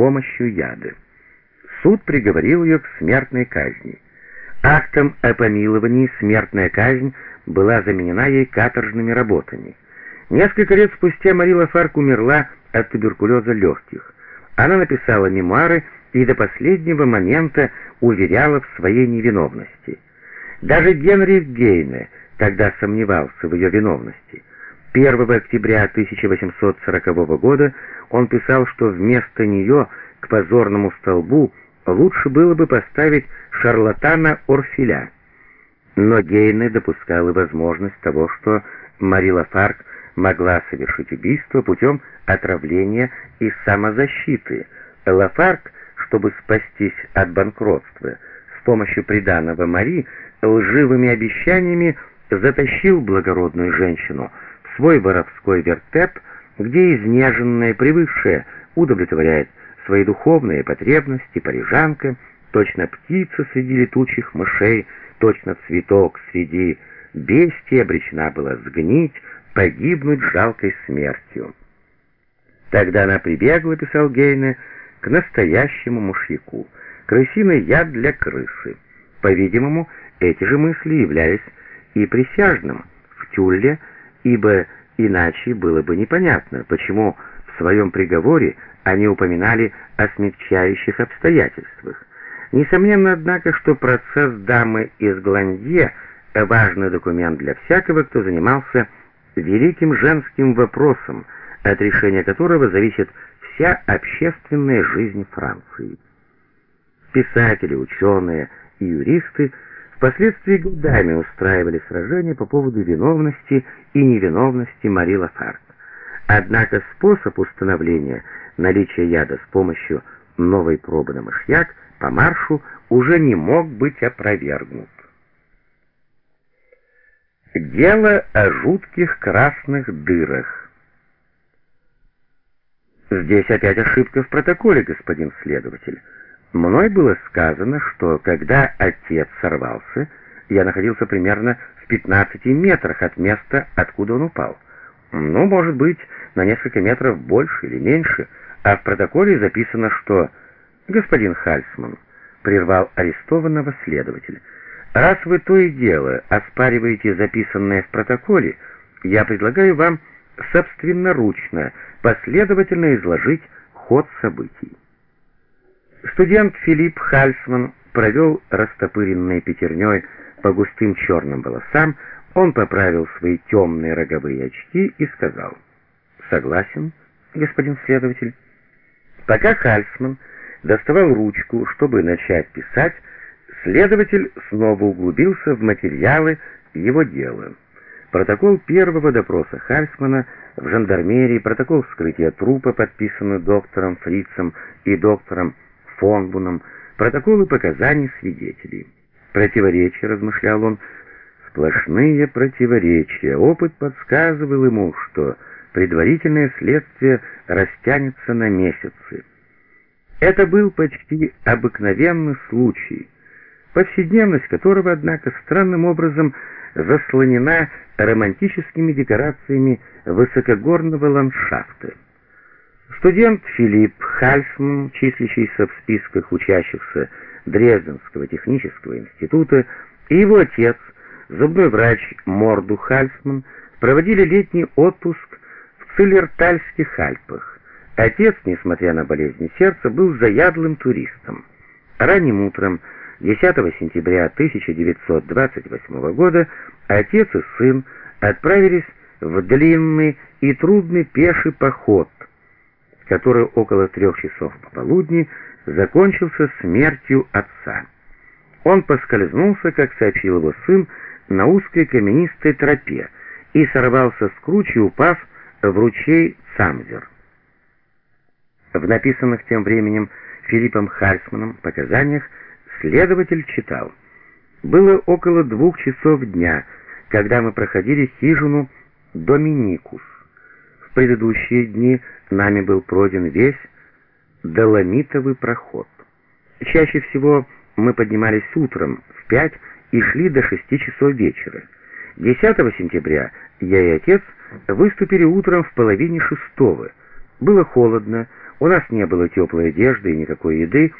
помощью яда. Суд приговорил ее к смертной казни. Актом о помиловании смертная казнь была заменена ей каторжными работами. Несколько лет спустя Мари Лафарк умерла от туберкулеза легких. Она написала мемуары и до последнего момента уверяла в своей невиновности. Даже Генри Гейне тогда сомневался в ее виновности. 1 октября 1840 года он писал, что вместо нее к позорному столбу лучше было бы поставить шарлатана Орфиля. Но Гейне допускал и возможность того, что Мари Лафарк могла совершить убийство путем отравления и самозащиты. Лафарк, чтобы спастись от банкротства, с помощью приданого Мари лживыми обещаниями затащил благородную женщину свой воровской вертеп, где изнеженная, привыкшая, удовлетворяет свои духовные потребности парижанка, точно птица среди летучих мышей, точно цветок среди бестий обречена была сгнить, погибнуть жалкой смертью. Тогда она прибегла, писал Гейне, к настоящему мушьяку, крысиный яд для крысы. По-видимому, эти же мысли являлись и присяжным в Тюлле, ибо иначе было бы непонятно, почему в своем приговоре они упоминали о смягчающих обстоятельствах. Несомненно, однако, что процесс дамы из Гландье — важный документ для всякого, кто занимался великим женским вопросом, от решения которого зависит вся общественная жизнь Франции. Писатели, ученые и юристы впоследствии годами устраивали сражения по поводу виновности и невиновности Мари Лафарт. Однако способ установления наличия яда с помощью новой пробы на мышьяк по маршу уже не мог быть опровергнут. Дело о жутких красных дырах. Здесь опять ошибка в протоколе, господин следователь. Мной было сказано, что когда отец сорвался, я находился примерно в 15 метрах от места, откуда он упал. Ну, может быть, на несколько метров больше или меньше, а в протоколе записано, что господин Хальсман прервал арестованного следователя. Раз вы то и дело оспариваете записанное в протоколе, я предлагаю вам собственноручно, последовательно изложить ход событий. Студент Филипп Хальсман провел растопыренной пятерней по густым черным волосам, он поправил свои темные роговые очки и сказал, «Согласен, господин следователь». Пока Хальсман доставал ручку, чтобы начать писать, следователь снова углубился в материалы его дела. Протокол первого допроса Хальсмана в жандармерии, протокол вскрытия трупа, подписанный доктором Фрицем и доктором Фонбуном, протоколы показаний свидетелей. Противоречия, размышлял он, сплошные противоречия. Опыт подсказывал ему, что предварительное следствие растянется на месяцы. Это был почти обыкновенный случай, повседневность которого, однако, странным образом заслонена романтическими декорациями высокогорного ландшафта. Студент Филипп Хальсман, числящийся в списках учащихся Дрезденского технического института, и его отец, зубной врач Морду Хальсман, проводили летний отпуск в Циллертальских Альпах. Отец, несмотря на болезни сердца, был заядлым туристом. Ранним утром 10 сентября 1928 года отец и сын отправились в длинный и трудный пеший поход – который около трех часов пополудни закончился смертью отца. Он поскользнулся, как сообщил его сын, на узкой каменистой тропе и сорвался с кручи, упав в ручей Цамзер. В написанных тем временем Филиппом Хальсманом показаниях следователь читал. Было около двух часов дня, когда мы проходили хижину Доминикус. Предыдущие дни нами был пройден весь Доломитовый проход. Чаще всего мы поднимались утром в пять и шли до шести часов вечера. 10 сентября я и отец выступили утром в половине шестого. Было холодно, У нас не было теплой одежды и никакой еды,